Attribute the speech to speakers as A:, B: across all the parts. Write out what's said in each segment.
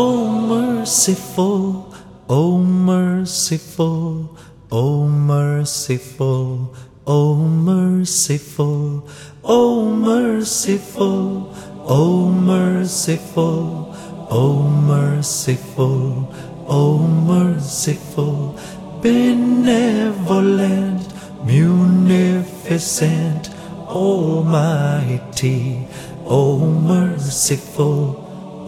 A: O merciful, O merciful, O merciful, O merciful, O merciful, O merciful, O merciful, O merciful, benevolent, munificent, almighty, O merciful,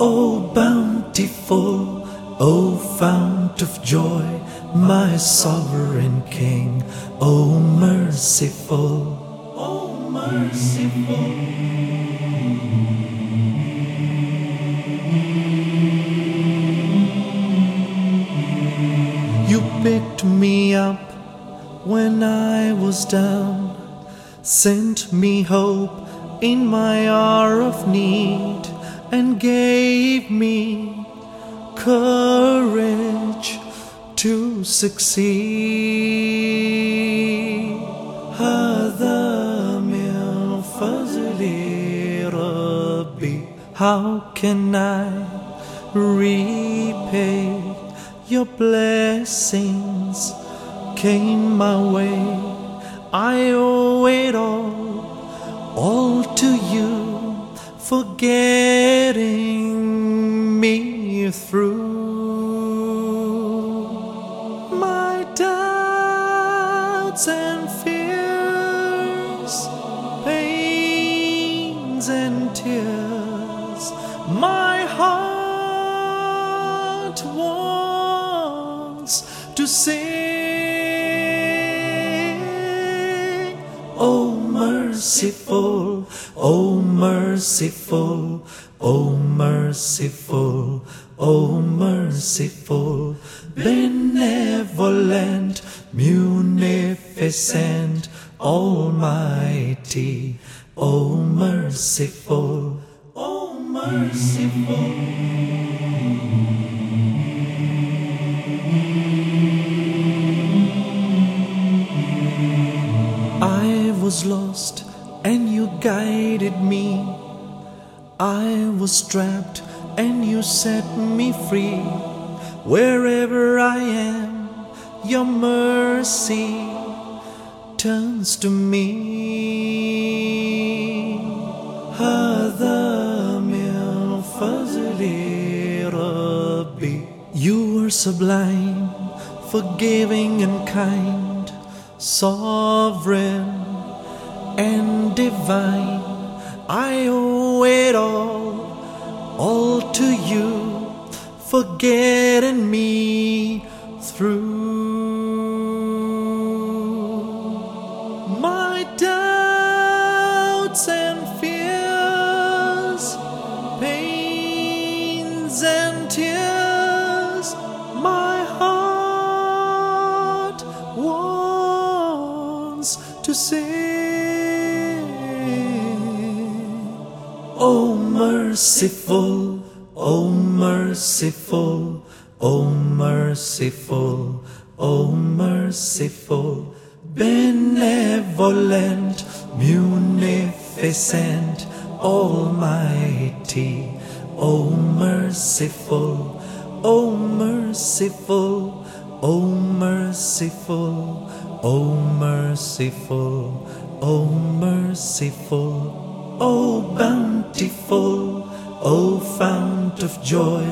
A: O bound bountiful, O fount of joy, my sovereign King, O merciful, O merciful. You picked me up when I was down, sent me hope in my hour of need, and gave me courage to succeed. how can I repay your blessings? Came my way. I owe it all all to you forgetting me through my doubts and fears, pains and tears. My heart wants to sing. Oh merciful, O merciful, O merciful, O merciful, benevolent, munificent, almighty, O merciful, O merciful. guided me. I was trapped and you set me free. Wherever I am, your mercy turns to me. You are sublime, forgiving and kind, sovereign and divine. I owe it all, all to you for getting me through. My doubts and fears, pains and tears, my heart wants to sing. O merciful, O merciful, O merciful, O merciful, benevolent, munificent, almighty, O merciful, O merciful, O merciful, O merciful, O merciful. O bountiful, O fount of joy,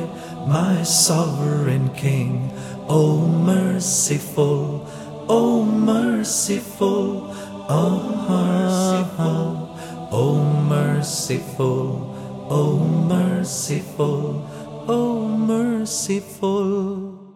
A: my sovereign King, O merciful, O merciful, O merciful, O merciful, O merciful, O merciful.